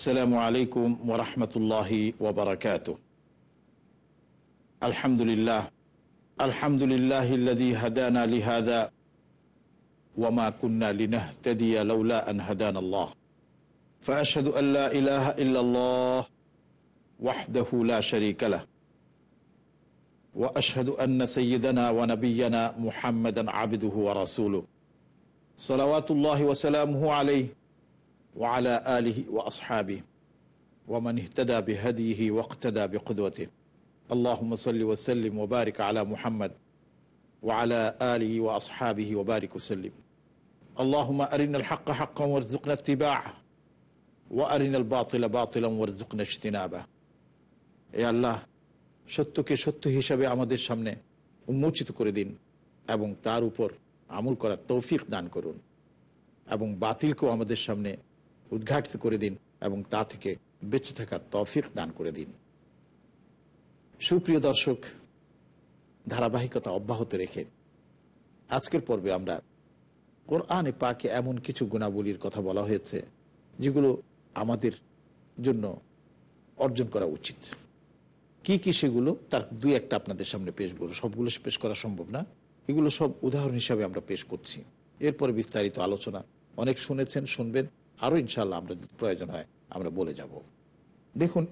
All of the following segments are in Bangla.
السلام عليكم ورحمة الله وبركاته. الحمد لله الحمد لله الذي هدانا لهذا وما كنا لنهتدي لولا أن هدانا الله. فأشهد أن لا إله إلا الله وحده لا شريك له. وأشهد أن سيدنا ونبينا محمدا عبده ورسوله. صلوات الله وسلامه عليه. وعلى آله وأصحابه ومن اهتدى بهديه واقتدى بقدوته اللهم صل وسلم وبارك على محمد وعلى آله وأصحابه وبارك وسلم اللهم أرنا الحق حقا وارزقنا اتباعه وأرنا الباطل باطلا وارزقنا اجتنابه এ আল্লাহ সত্যকে সত্য হিসাবে আমাদের সামনে উন্মোচিত করে দিন এবং তার উপর আমল করার তৌফিক দান করুন এবং বাতিলকেও আমাদের সামনে উদ্ঘাটিত করে দিন এবং তা থেকে বেঁচে থাকার তৌফিক দান করে দিন। সুপ্রিয় দর্শক, ধারাবাহিকতা অব্যাহত রেখে আজকের পর্বে আমরা কোরআনে পাকে এমন কিছু গুণাবলীর কথা বলা হয়েছে, যেগুলো আমাদের জন্য অর্জন করা উচিত। কি কি সেগুলো? তার দুই একটা আপনাদের সামনে পেশ করব। সবগুলো পেশ করা সম্ভব না। এগুলো সব উদাহরণ হিসাবে আমরা পেশ করছি। এরপরে বিস্তারিত আলোচনা। অনেক শুনেছেন, শুনবেন। আরও ইনশাল্লাহ আমরা যদি প্রয়োজন হয়, আমরা বলে যাব। দেখুন,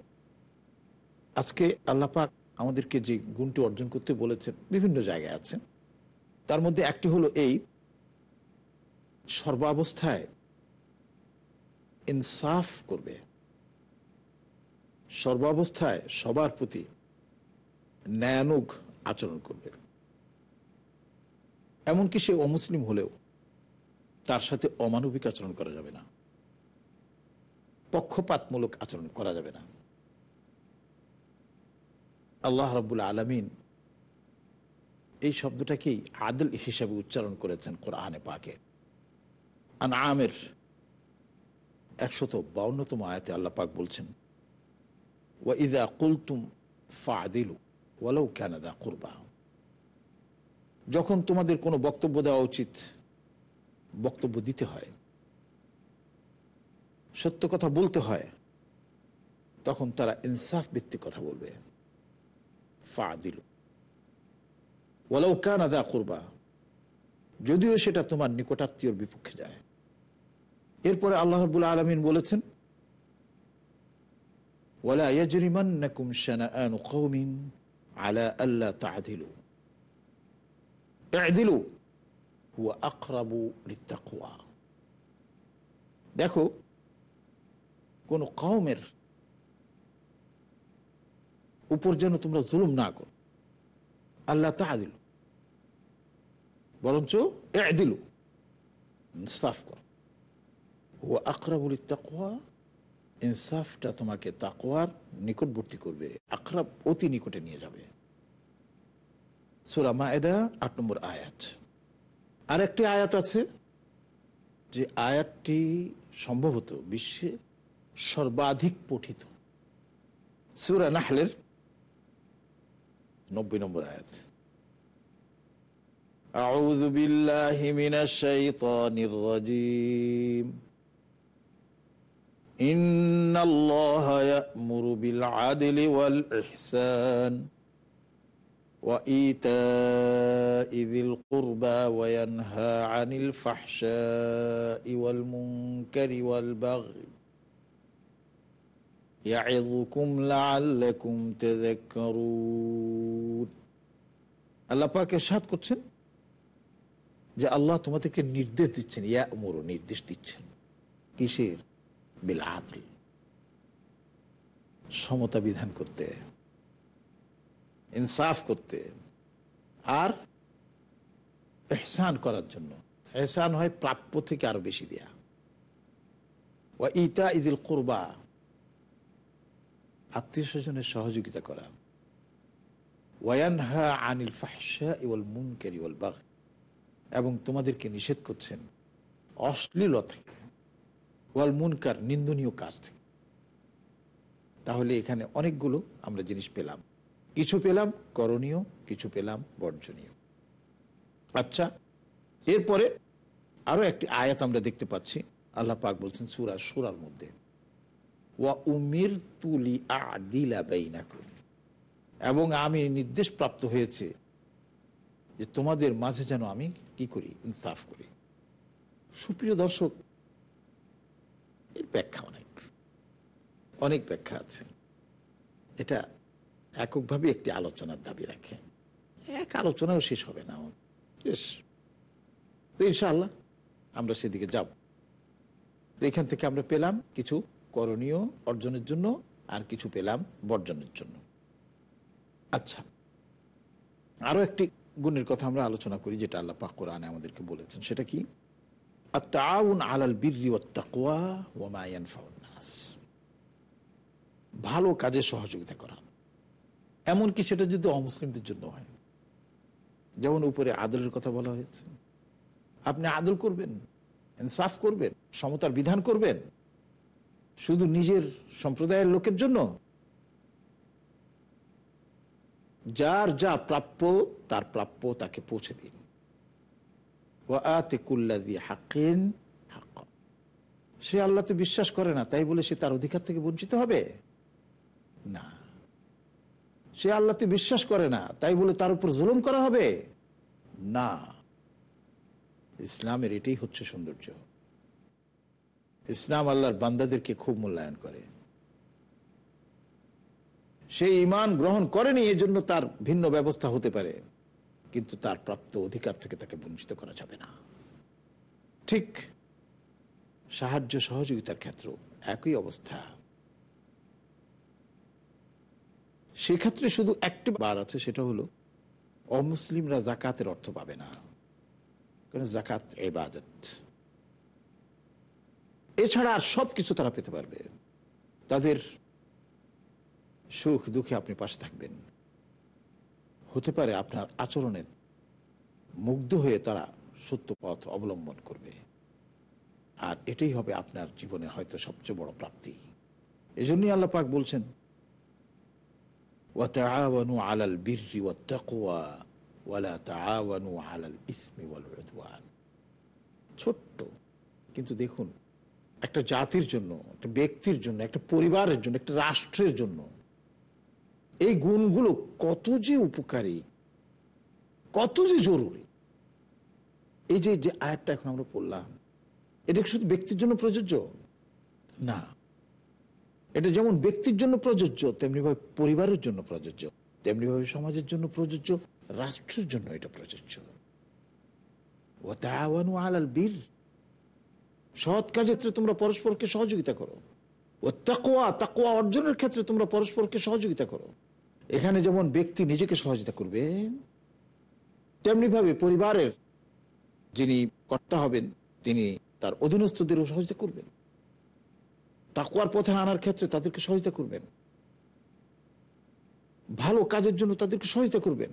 আজকে আল্লাপাক আমাদেরকে যে গুণটি অর্জন করতে বলেছেন, বিভিন্ন জায়গায় আছে তার মধ্যে একটি হলো এই, সর্বাবস্থায় ইনসাফ করবে। সর্বাবস্থায় সবার প্রতি ন্যায়ানুগ আচরণ করবে। এমনকি সে অমুসলিম হলেও তার সাথে অমানবিক আচরণ করা যাবে না। পক্ষপাতমূলক আচরণ করা যাবে না। আল্লাহ রব্বুল আলমিন এই শব্দটাকেই আদল হিসাবে উচ্চারণ করেছেন কোরআনে পাকে। আন আমের একশত বাউন্নতম আয়াতে আল্লাহ পাক বলছেন, ওয়া ইদা কুলতুম ফাদিলু ওয়ালাউ ক্যানাদা কুরবা। যখন তোমাদের কোনো বক্তব্য দেওয়া উচিত, বক্তব্য দিতে হয়। সত্য কথা বলতে হয়, তখন তারা ইনসাফ ভিত্তিক কথা বলবে। ফা দিল ওয়ালাউ কান আদা করবা। যদিও সেটা তোমার নিকটাত্মীয়র বিপক্ষে যায়। এরপরে আল্লাহ রবুল আলমিন বলেছেন, ওয়ালা ইয়াজরিমান্নাকুম শানাআনু কওমিন আলা আল্লা তা'দিলু ই'দিলু হুয়া আকরাবু লিত্তাকওয়া দেখো কোন কওমের উপর যেন তোমরা জুলুম না করো। আল্লাহ তা দিল বরঞ্চ এ দিল ইনসাফ কর। ও আকরাবুল তাকুয়া ইনসাফটা তোমাকে তাকুয়ার নিকটবর্তী করবে। আকরাব অতি নিকটে নিয়ে যাবে। সুরামা এদা আট নম্বর আয়াত। আর একটি আয়াত আছে যে আয়াতটি সম্ভবত বিশ্বে সর্বাধিক পঠিত সুরা নাহলের নব্বই নম্বর আয়াত أعوذ بالله من الشيطان الرجيم إن الله يأمر بالعدل والإحسان وإيتاء ذي القربى وينهى عن الفحشاء والمنكر والبغي يعظكم لعلكم تذكرون আল্লাহ পাক এরশাদ করছেন যে আল্লাহ তোমাদেরকে নির্দেশ দিচ্ছেন ইয়া উমর নির্দেশ দিচ্ছেন কিসের বিল আদল সমতা বিধান করতে ইনসাফ করতে আর এহসান করার জন্য এহসান হয় প্রাপ্য থেকে আরো বেশি দেয়া ও ইটা ইদিল কোরবা আত্মীয় স্বজনের সহযোগিতা করা। ওয়ানহা আনিল ফাহসা ইওয়াল মুনকার ইওয়াল বাগ এবং তোমাদেরকে নিষেধ করছেন অশ্লীলতা থেকে ওয়াল মুনকার নিন্দনীয় কাজ থেকে। তাহলে এখানে অনেকগুলো আমরা জিনিস পেলাম। কিছু পেলাম করণীয়, কিছু পেলাম বর্জনীয়। আচ্ছা এরপরে আরও একটি আয়াত আমরা দেখতে পাচ্ছি। আল্লাহ পাক বলছেন সুরা সুরার মধ্যে। ওয়া এবং আমি নির্দেশ প্রাপ্ত হয়েছে যে তোমাদের মাঝে যেন আমি কি করি? ইনসাফ করি। সুপ্রিয় দর্শক, এর ব্যাখ্যা অনেক। অনেক ব্যাখ্যা আছে। এটা এককভাবে একটি আলোচনার দাবি রাখে। এক আলোচনাও শেষ হবে না। শেষ তো ইনশাআল্লাহ আমরা সেদিকে যাব। তো এখান থেকে আমরা পেলাম কিছু করণীয় অর্জনের জন্য আর কিছু পেলাম বর্জনের জন্য। আচ্ছা আরও একটি গুণের কথা আমরা আলোচনা করি যেটা আল্লাহ পাক কোরআনে আমাদেরকে বলেছেন, সেটা কি? আলাল ভালো কাজে সহযোগিতা করা। এমনকি সেটা যদি অমুসলিমদের জন্য হয়। যেমন উপরে আদলের কথা বলা হয়েছে। আপনি আদল করবেন, ইনসাফ করবেন, সমতার বিধান করবেন শুধু নিজের সম্প্রদায়ের লোকের জন্য? যার যা প্রাপ্য, তার প্রাপ্য তাকে পৌঁছে দিন। সে আল্লাহতে বিশ্বাস করে না, তাই বলে সে তার অধিকার থেকে বঞ্চিত হবে? না। সে আল্লাহতে বিশ্বাস করে না, তাই বলে তার উপর জুলুম করা হবে? না। ইসলামের এটাই হচ্ছে সৌন্দর্য। ইসলাম আল্লাহর বান্দাদেরকে খুব মূল্যায়ন করে। সে ইমান গ্রহণ করেনি, এজন্য তার ভিন্ন ব্যবস্থা হতে পারে। কিন্তু তার প্রাপ্ত অধিকার থেকে তাকে বঞ্চিত করা যাবে না। ঠিক সাহায্য সহযোগিতার ক্ষেত্র একই অবস্থা। সেক্ষেত্রে শুধু একটি বার আছে, সেটা হলো অমুসলিমরা জাকাতের অর্থ পাবে না। কারণ জাকাত এবাদত। এছাড়া আর সব কিছু তারা পেতে পারবে। তাদের সুখ দুঃখে আপনি পাশে থাকবেন। হতে পারে আপনার আচরণে মুগ্ধ হয়ে তারা সত্য পথ অবলম্বন করবে। আর এটাই হবে আপনার জীবনে হয়তো সবচেয়ে বড় প্রাপ্তি। এই জন্যই আল্লাপাক বলছেন আলাল বিররি ওয়ালা আলাল ছোট্ট, কিন্তু দেখুন একটা জাতির জন্য, একটা ব্যক্তির জন্য, একটা পরিবারের জন্য, একটা রাষ্ট্রের জন্য, এই গুণগুলো কত যে উপকারী, কত যে জরুরি। এই যে যে আয়াতটা এখন আমরা পড়লাম, এটা শুধু ব্যক্তির জন্য প্রযোজ্য? না। এটা যেমন ব্যক্তির জন্য প্রযোজ্য তেমনি ভাবে পরিবারের জন্য প্রযোজ্য তেমনি ভাবে সমাজের জন্য প্রযোজ্য, রাষ্ট্রের জন্য এটা প্রযোজ্য। ও তাওয়ানু আলাল বীর সৎ কাজের ক্ষেত্রে তোমরা পরস্পরকে সহযোগিতা করো। ও তাকোয়া তাকোয়া অর্জনের ক্ষেত্রে তোমরা পরস্পরকে সহযোগিতা করো। এখানে যেমন ব্যক্তি নিজেকে সহযোগিতা করবে তেমনি ভাবে পরিবারের যিনি কর্তা হবেন, তিনি তার অধীনস্থদেরও সহযোগিতা করবেন। তাকুয়ার পথে আনার ক্ষেত্রে তাদেরকে সহায়তা করবেন। ভালো কাজের জন্য তাদেরকে সহায়তা করবেন।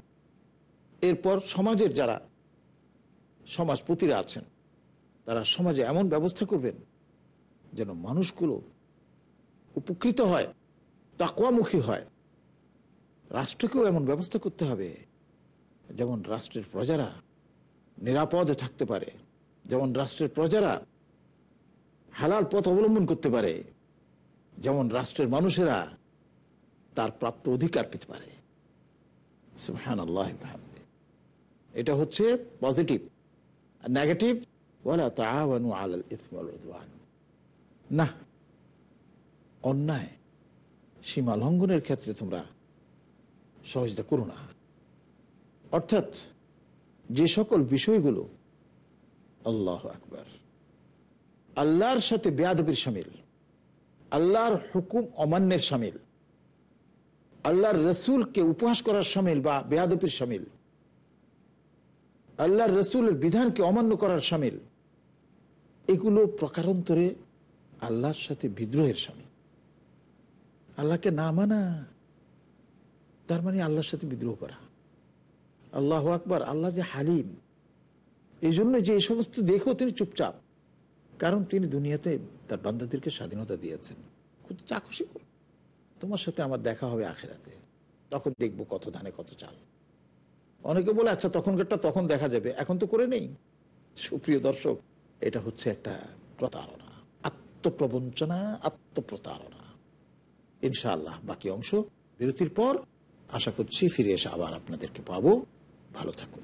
এরপর সমাজের যারা সমাজপতিরা আছেন তারা সমাজে এমন ব্যবস্থা করবেন যেন মানুষগুলো উপকৃত হয় তাকুয়ামুখী হয়। রাষ্ট্রকেও এমন ব্যবস্থা করতে হবে, যেমন রাষ্ট্রের প্রজারা নিরাপদে থাকতে পারে, যেমন রাষ্ট্রের প্রজারা হালাল পথ অবলম্বন করতে পারে, যেমন রাষ্ট্রের মানুষেরা তার প্রাপ্ত অধিকার পেতে পারে। এটা হচ্ছে পজিটিভ। আর নেগেটিভ না, অন্যায় সীমা লঙ্ঘনের ক্ষেত্রে তোমরা সহজতা করো না। অর্থাৎ যে সকল বিষয়গুলো, আল্লাহ আকবার, আল্লাহর সাথে বেয়াদবির সামিল, আল্লাহর হুকুম অমান্যের সামিল, আল্লাহর রসুলকে উপহাস করার সামিল বা বেয়াদবির সামিল, আল্লাহর রসুলের বিধানকে অমান্য করার সামিল এগুলো প্রকারান্তরে আল্লাহর সাথে বিদ্রোহের সামিল আল্লাহকে না মানা, তার মানে আল্লাহর সাথে বিদ্রোহ করা। আল্লাহ আকবার, আল্লাহ যে হালিম। এই জন্য যে এই সমস্ত দেখেও তিনি চুপচাপ। কারণ তিনি দুনিয়াতে তার বান্দাদেরকে স্বাধীনতা দিয়েছেন। খুব চাকুশি করো তোমার সাথে আমার দেখা হবে আখেরাতে। তখন দেখব কত ধানে কত চাল। অনেকে বলে আচ্ছা তখনকারটা তখন দেখা যাবে। এখন তো করে নেই। সুপ্রিয় দর্শক এটা হচ্ছে একটা প্রতারণা, আত্মপ্রবঞ্চনা, আত্মপ্রতারণা। ইনশাআল্লাহ বাকি অংশ বিরতির পর আশা করছি ফিরে এসে আবার আপনাদেরকে পাবো। ভালো থাকুন।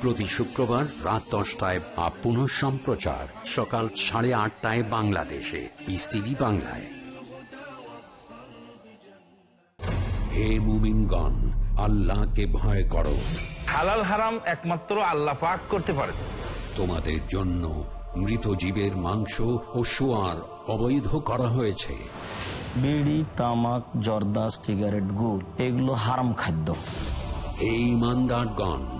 প্রতি শুক্রবার রাত দশটায় বা পুনঃ সম্প্রচার। সকাল সাড়ে আটটায় বাংলাদেশে। পিস টিভি বাংলায়। হে মুমিনগণ আল্লাহকে ভয় করো। হালাল হারাম একমাত্র আল্লাহ পাক করতে পারে। তোমাদের জন্য মৃত জীবের মাংস ও সোয়ার অবৈধ করা হয়েছে। বিড়ি তামাক জর্দা সিগারেট গুড় এগুলো হারাম খাদ্য। এই ইমানদারগণ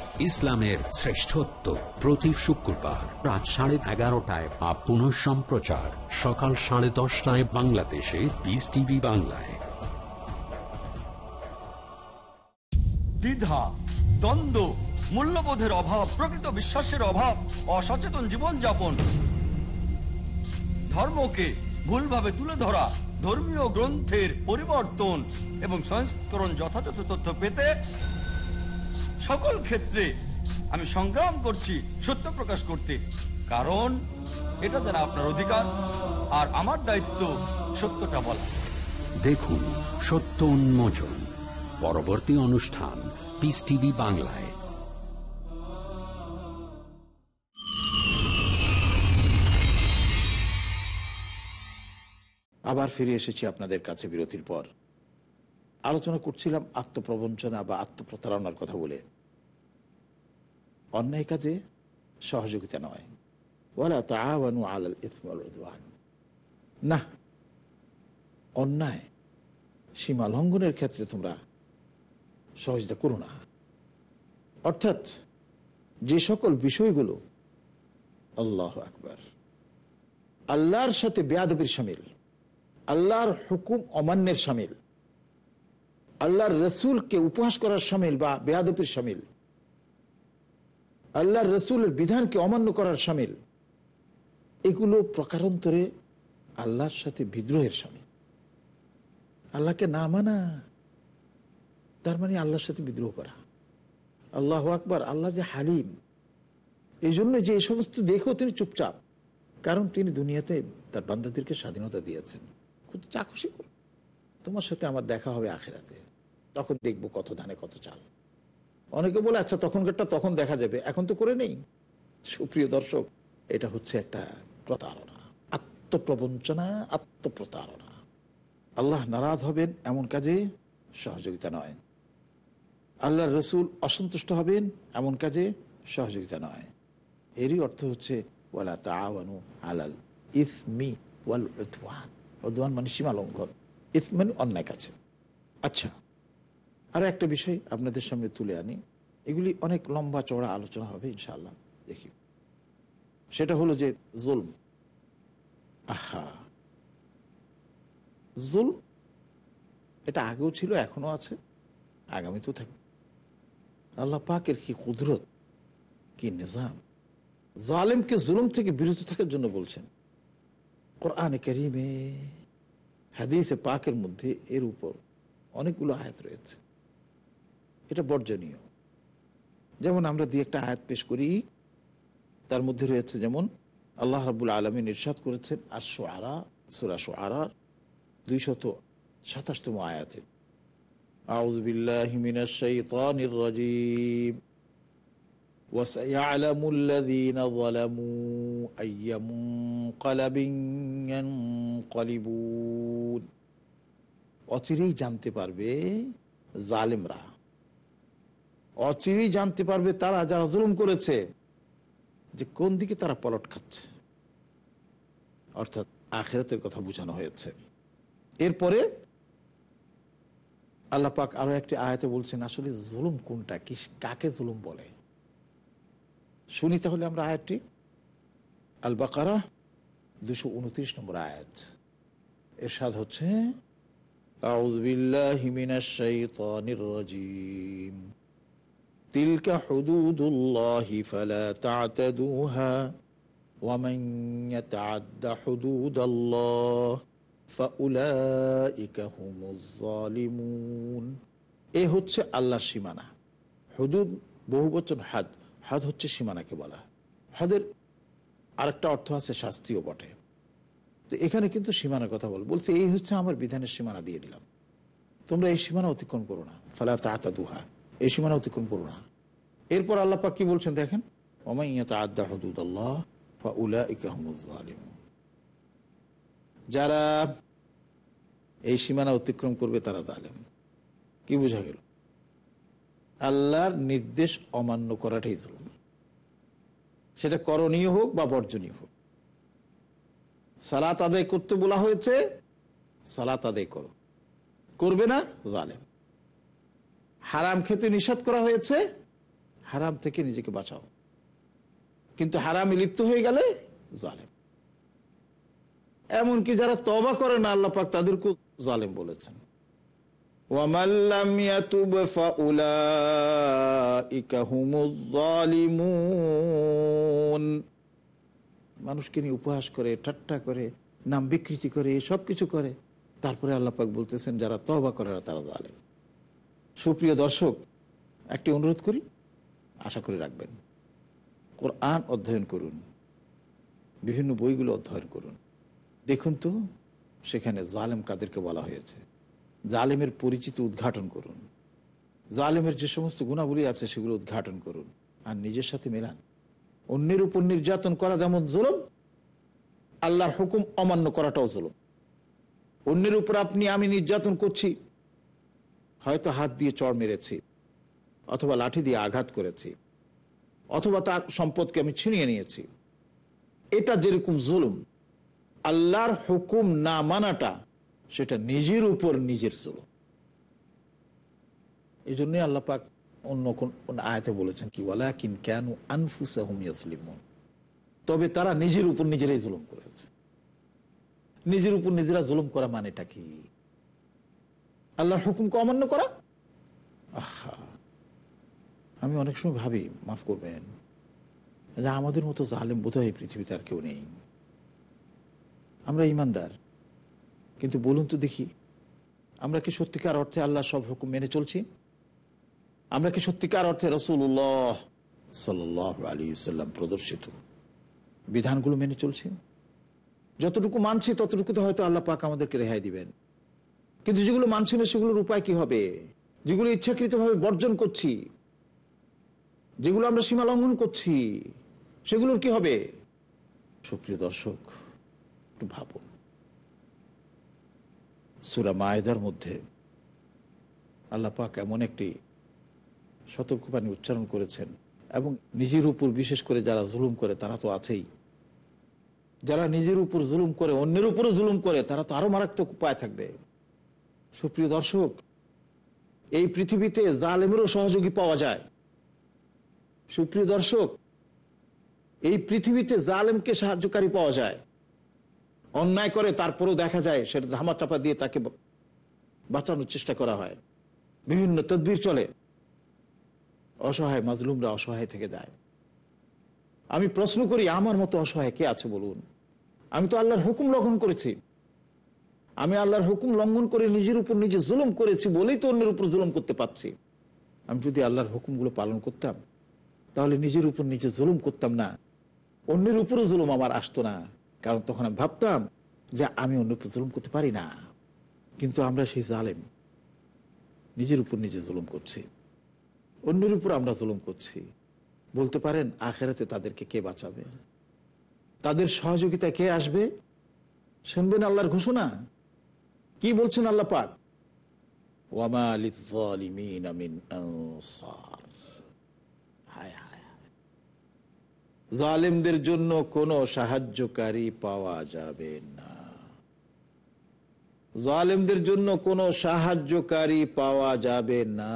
ইসলামের শ্রেষ্ঠত্ব প্রতি শুক্রবার রাত সাড়ে এগারোটায় বা পুনঃ সম্প্রচার সকাল সাড়ে দশটায় বাংলাদেশে বিস টিভি বাংলায়। দ্বিধা, দ্বন্দ্ব, মূল্যবোধের অভাব, প্রকৃত বিশ্বাসের অভাব, অসচেতন জীবনযাপন। ধর্মকে ভুলভাবে তুলে ধরা, ধর্মীয় গ্রন্থের পরিবর্তন এবং সংস্করণ যথাযথ তথ্য পেতে সকল ক্ষেত্রে আমি সংগ্রাম করছি সত্য প্রকাশ করতে। কারণ এটা যারা আপনার অধিকার আর আমার দায়িত্ব সত্যটা বলা। দেখুন সত্য উন্মোচন পরবর্তী অনুষ্ঠান পিস টিভি বাংলায়। আবার ফিরে এসেছি আপনাদের কাছে বিরতির পর। আলোচনা করছিলাম আত্মপ্রবঞ্চনা বা আত্মপ্রতারণার কথা বলে। অন্যায় কাজে সহযোগিতা নয়। ওয়ালা তাআওয়ানু আলাল না, অন্যায় সীমা লঙ্ঘনের ক্ষেত্রে তোমরা সহযোগিতা করো না। অর্থাৎ যে সকল বিষয়গুলো, আল্লাহ আকবার, আল্লাহর সাথে বেয়াদবির সামিল, আল্লাহর হুকুম অমান্যের সামিল আল্লাহর রসুলকে উপহাস করার সামিল বা বেয়াদবির সামিল। আল্লাহর রসুলের বিধানকে অমান্য করার সামিল। এগুলো প্রকারান্তরে আল্লাহর সাথে বিদ্রোহের সামিল। আল্লাহকে না মানা, তার মানে আল্লাহর সাথে বিদ্রোহ করা। আল্লাহ আকবার, আল্লাহ যে হালিম। এই জন্য যে এই সমস্ত দেখেও তিনি চুপচাপ, কারণ তিনি দুনিয়াতে তার বান্দাদেরকে স্বাধীনতা দিয়েছেন। খুব চা খুশি করো তোমার সাথে আমার দেখা হবে আখেরাতে। তখন দেখব কত ধানে কত চাল। অনেকে বলে আচ্ছা তখনকারটা তখন দেখা যাবে, এখন তো করে নেই। সুপ্রিয় দর্শক, এটা হচ্ছে একটা প্রতারণা, আত্মপ্রবঞ্চনা, আত্মপ্রতারণা। আল্লাহ নারাজ হবেন এমন কাজে সহযোগিতা নয়। আল্লাহ রসুল অসন্তুষ্ট হবেন এমন কাজে সহযোগিতা নয়। এরই অর্থ হচ্ছে, ওয়ালা তাওয়ানু আলাল ইসমি ওয়াল উদওয়ান। উদওয়ান মানে সীমা লঙ্ঘন ইসম মানে অন্যায় কাছে আচ্ছা আরও একটা বিষয় আপনাদের সামনে তুলে আনি। এগুলি অনেক লম্বা চড়া আলোচনা হবে, ইনশাআল্লাহ। দেখি। সেটা হলো যে জুলম। আহা। জুল এটা আগেও ছিল এখনও আছে, আগামীতেও থাকবে। আল্লাহ পাকের কি কুদরত, কি নিজাম। জালেমকে জুলুম থেকে বিরত থাকার জন্য বলছেন। কোরআনে করিমে, হাদিসে পাকের মধ্যে এর উপর অনেকগুলো আয়াত রয়েছে। এটা বর্জনীয় যেমন আমরা দুই একটা আয়াত পেশ করি তার মধ্যে রয়েছে যেমন আল্লাহ রাবুল আলমিন ইরশাদ করেছেন আর সোয়ারা সুরা সোয়ারার দুইশত সাতাশতম আয়াতে أعوذ بالله من الشيطان الرجيم وسيعلم الذين ظلموا أي منقلب ينقلبون অচিরেই জানতে পারবে জালেমরা অচিরেই জানতে পারবে তারা যারা জুলুম করেছে যে কোন দিকে তারা পলট খাচ্ছে। অর্থাৎ আখেরাতের কথা বোঝানো হয়েছে। এরপরে আল্লাহ পাক আরও একটি আয়াতে বলছেন, আসলে জুলুম কোনটা? কি কাকে জুলুম বলে? শুনি তাহলে আমরা আয়াতটি। আল বাকারা দুশো উনত্রিশ নম্বর আয়াত। এর সাদ হচ্ছে আউজবিল্লাহ হিমিনা শাইতানির তিলকা এ হচ্ছে আল্লাহ সীমানা। হুদুদ বহুবচন হাদ। হাদ হচ্ছে সীমানাকে বলা। হাদের আরেকটা অর্থ আছে শাস্তিও বটে। তো এখানে কিন্তু সীমানার কথা বল, বলছে এই হচ্ছে আমার বিধানের সীমানা দিয়ে দিলাম। তোমরা এই সীমানা অতিক্রম করো না। ফালা তাহা দুহা এই সীমানা অতিক্রম করো না। এরপর আল্লাহ পাক কি বলছেন দেখেন? যারা এই সীমানা অতিক্রম করবে তারা জালেম। কি বোঝা গেল? আল্লাহর নির্দেশ অমান্য করাটাই জুলুম। সেটা করণীয় হোক বা বর্জনীয় হোক। সালাত আদায় করতে বলা হয়েছে, সালাত আদায় করো। করবে না, জালেম। হারাম খেতে নিষেধ করা হয়েছে, হারাম থেকে নিজেকে বাঁচাও। কিন্তু হারামে লিপ্ত হয়ে গেলে জালেম। এমনকি যারা তবা করে না, আল্লাহ পাক তাদেরকেও জালেম বলেছেন। মানুষকে নিয়ে উপহাস করে, ঠাট্টা করে, নাম বিকৃতি করে সব কিছু করে, তারপরে আল্লাপাক বলতেছেন, যারা তবা করে না, তারা জালেম। সুপ্রিয় দর্শক, একটি অনুরোধ করি, আশা করে রাখবেন। কোরআন অধ্যয়ন করুন, বিভিন্ন বইগুলো অধ্যয়ন করুন। দেখুন তো, সেখানে জালেম কাদেরকে বলা হয়েছে? জালেমের পরিচিতি উদ্ঘাটন করুন। জালেমের যে সমস্ত গুণাবলী আছে, সেগুলো উদ্ঘাটন করুন। আর নিজের সাথে মেলান। অন্যের উপর নির্যাতন করা যেমন জুলুম, আল্লাহর হুকুম অমান্য করাটাও জুলুম। অন্যের উপর আপনি আমি নির্যাতন করছি হয়তো হাত দিয়ে চড় মেরেছি, অথবা লাঠি দিয়ে আঘাত করেছি, অথবা তার সম্পদকে আমি ছিনিয়ে নিয়েছি। এটা যেরকম জুলুম, আল্লাহর হুকুম না মানাটা, সেটা নিজের উপর নিজের জুলুম। এই জন্যই আল্লাহ পাক অন্য কোন আয়াতে বলেছেন কি বলা কিন কেন আনফুসাহুম ইয়াসলিমুন তবে তারা নিজের উপর নিজেরাই জুলুম করেছে। নিজের উপর নিজেরা জুলুম করা মানেটা কি? আল্লাহর হুকুমকে অমান্য করা? আহা। আমি অনেক সময় ভাবি, মাফ করবেন। যে আমাদের মতো জালেম বোধ হয় পৃথিবীতে আর কেউ নেই। আমরা ইমানদার। কিন্তু বলুন তো দেখি, আমরা কি সত্যিকার অর্থে আল্লাহ সব হুকুম মেনে চলছি? আমরা কি সত্যিকার অর্থে রসুল্লাহ সাল্লাহ আলী সাল্লাম প্রদর্শিত? বিধানগুলো মেনে চলছি? যতটুকু মানছি, ততটুকুতে হয়তো আল্লাহ পাক আমাদেরকে রেহাই দিবেন। কিন্তু যেগুলো মানছি না, সেগুলোর উপায় কি হবে? যেগুলো ইচ্ছাকৃতভাবে বর্জন করছি, যেগুলো আমরা সীমা লঙ্ঘন করছি, সেগুলোর কি হবে? সুপ্রিয় দর্শক, একটু ভাবুন। সুরা মায়েদার মধ্যে আল্লাহ পাক এমন একটি সতর্কবাণী উচ্চারণ করেছেন এবং নিজের উপর বিশেষ করে যারা জুলুম করে, তারা তো আছেই। যারা নিজের উপর জুলুম করে, অন্যের উপরও জুলুম করে, তারা তো আরও মারাত্মক উপায় থাকবে। সুপ্রিয় দর্শক, এই পৃথিবীতে জালেমেরও সহযোগী পাওয়া যায়। সুপ্রিয় দর্শক, এই পৃথিবীতে জালেমকে সাহায্যকারী পাওয়া যায়। অন্যায় করে তারপরেও দেখা যায় সেটা ধামা চাপা দিয়ে তাকে বাঁচানোর চেষ্টা করা হয়। বিভিন্ন তদবির চলে। অসহায় মাজলুমরা অসহায় থেকে যায়। আমি প্রশ্ন করি, আমার মতো অসহায় কে আছে বলুন? আমি তো আল্লাহর হুকুম লঙ্ঘন করেছি। আমি আল্লাহর হুকুম লঙ্ঘন করে নিজের উপর নিজে জুলুম করেছি বলেই তো অন্যের উপর জুলুম করতে পারছি। আমি যদি আল্লাহর হুকুমগুলো পালন করতাম, তাহলে নিজের উপর নিজে জুলুম করতাম না। অন্যের উপরও জুলুম আমার আসতো না। কারণ তখন আমি ভাবতাম যে আমি অন্যের উপর জুলুম করতে পারি না। কিন্তু আমরা সেই জালেম। নিজের উপর নিজে জুলুম করছি। অন্যের উপর আমরা জুলুম করছি। বলতে পারেন, আখেরাতে তাদেরকে কে বাঁচাবে? তাদের সহযোগিতা কে আসবে? শুনবেন আল্লাহর ঘোষণা? কি বলছেন আল্লাহ পাক। হায় হায়। জালেমদের জন্য কোনো সাহায্যকারী পাওয়া যাবে না জালেমদের জন্য কোনো সাহায্যকারী পাওয়া যাবে না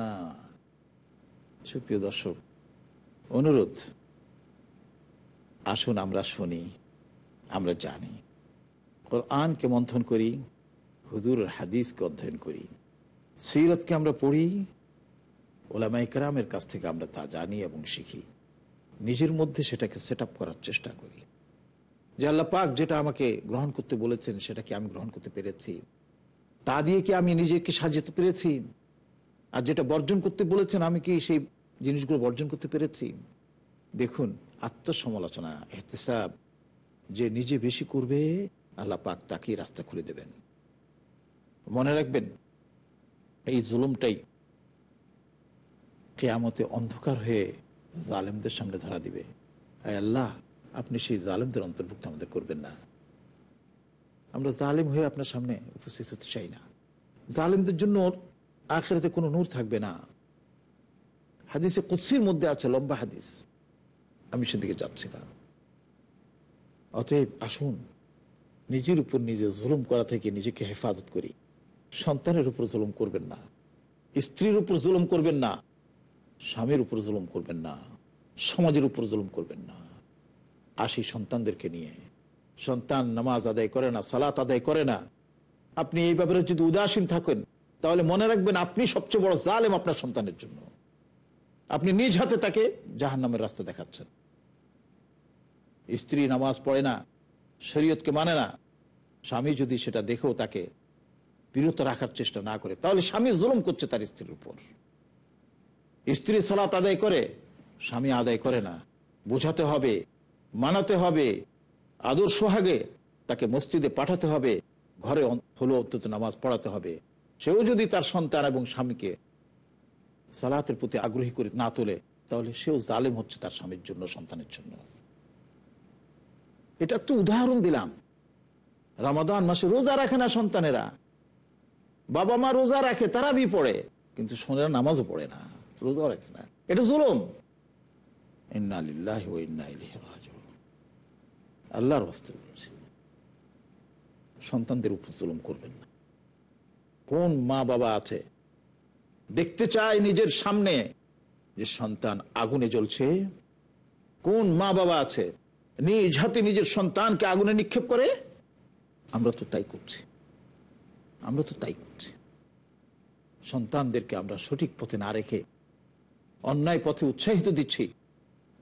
সুপ্রিয় দর্শক, অনুরোধ, আসুন আমরা শুনি, আমরা জানি কোরআনকে মন্থন করি হুজুর হাদিসকে অধ্যয়ন করি। সিরতকে আমরা পড়ি ওলামাই কেরামের কাছ থেকে আমরা তা জানি এবং শিখি। নিজের মধ্যে সেটাকে সেট করার চেষ্টা করি। যে আল্লাহ পাক যেটা আমাকে গ্রহণ করতে বলেছেন সেটাকে আমি গ্রহণ করতে পেরেছি? তা দিয়ে কি আমি নিজেকে সাজাতে পেরেছি? আর যেটা বর্জন করতে বলেছেন, আমি কি সেই জিনিসগুলো বর্জন করতে পেরেছি? দেখুন, আত্মসমালোচনা, এহতেসাব, যে নিজে বেশি করবে, আল্লাহ পাক তাকে রাস্তা খুলে দেবেন। মনে রাখবেন, এই জুলুমটাই কেয়ামতে অন্ধকার হয়ে জালেমদের সামনে ধরা দিবে। আল্লাহ, আপনি সেই জালেমদের অন্তর্ভুক্ত আমাদের করবেন না। আমরা জালেম হয়ে আপনার সামনে উপস্থিত হতে চাই না। জালেমদের জন্য আখেরাতে কোনো নূর থাকবে না। হাদিসে কুৎসির মধ্যে আছে লম্বা হাদিস। আমি সেদিকে যাচ্ছি না। অতএব আসুন, নিজের উপর নিজে জুলুম করা থেকে নিজেকে হেফাজত করি। সন্তানের উপর জুলুম করবেন না, স্ত্রীর উপর জুলুম করবেন না, স্বামীর উপর জুলুম করবেন না, সমাজের উপর জুলুম করবেন না। আসি সন্তানদেরকে নিয়ে। সন্তান নামাজ আদায় করে না, সালাত আদায় করে না। আপনি এই ব্যাপারে যদি উদাসীন থাকেন, তাহলে মনে রাখবেন আপনি সবচেয়ে বড় জালেম আপনার সন্তানের জন্য। আপনি নিজ হাতে তাকে জাহান নামের রাস্তা দেখাচ্ছেন। স্ত্রী নামাজ পড়ে না, শরীয়তকে মানে না। স্বামী যদি সেটা দেখেও তাকে বিরত রাখার চেষ্টা না করে। তাহলে স্বামী জুলুম করছে তার স্ত্রীর উপর। স্ত্রী সালাত আদায় করে, স্বামী আদায় করে না। বোঝাতে হবে, মানাতে হবে, আদর সোহাগে তাকে মসজিদে পাঠাতে হবে, ঘরে হলো অন্তত নামাজ পড়াতে হবে। সেও যদি তার সন্তান এবং স্বামীকে সালাতের প্রতি আগ্রহী করে না তোলে, তাহলে সেও জালেম হচ্ছে তার স্বামীর জন্য, সন্তানের জন্য। এটা একটু উদাহরণ দিলাম। রামাদান মাসে রোজা রাখে না সন্তানেরা। বাবা মা রোজা রাখে তারা বি পড়ে। কিন্তু সোনারা নামাজও পড়ে না, রোজাও রাখে না। এটা জুলুম। আল্লাহর সন্তানদের উপর জুলুম করবেন না। কোন মা বাবা আছে, দেখতে চায় নিজের সামনে যে সন্তান আগুনে জ্বলছে? কোন মা বাবা আছে, নিজ হাতে নিজের সন্তানকে আগুনে নিক্ষেপ করে? আমরা তো তাই করছি। আমরা তো তাই করছি। সন্তানদেরকে আমরা সঠিক পথে না রেখে অন্যায় পথে উৎসাহিত দিচ্ছি।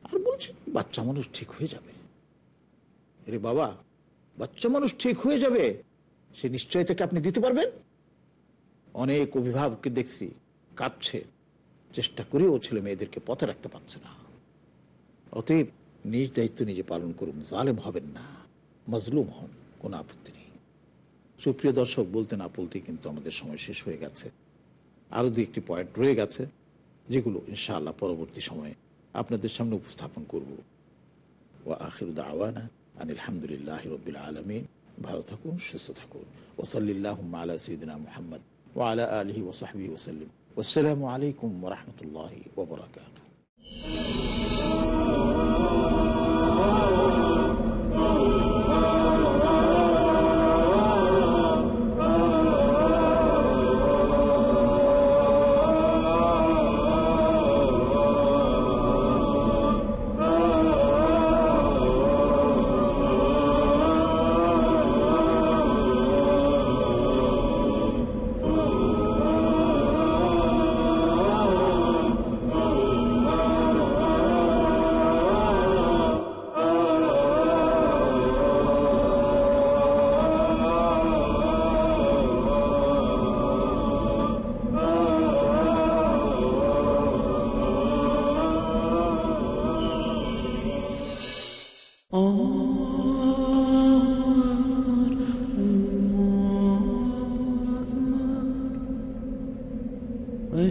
আর বলছি, বাচ্চা মানুষ ঠিক হয়ে যাবে। রে বাবা, বাচ্চা মানুষ ঠিক হয়ে যাবে? সে নিশ্চয়তাকে আপনি দিতে পারবেন? অনেক অভিভাবককে দেখছি কাঁদছে। চেষ্টা করেও ছেলে মেয়েদেরকে পথে রাখতে পারছে না। অতএব নিজ দায়িত্ব নিজে পালন করুন। জালেম হবেন না। মজলুম হন। কোনো আপত্তি সুপ্রিয় দর্শক, বলতে না বলতে কিন্তু আমাদের সময় শেষ হয়ে গেছে। আরও দু একটি পয়েন্ট রয়ে গেছে, যেগুলো ইনশাআল্লাহ পরবর্তী সময়ে আপনাদের সামনে উপস্থাপন করব। ও আখিরুদ আওয়ানা আনিল হামদুলিল্লাহ রবিল আলমিন। ভালো থাকুন, সুস্থ থাকুন। ওসল্লাহ আলা সঈদিনা মোহাম্মদ ও আলা আলহি ওসাহবি ওসাল্লিম আসসালামু আলাইকুম রহমতুল্লাহ ওবরাকাত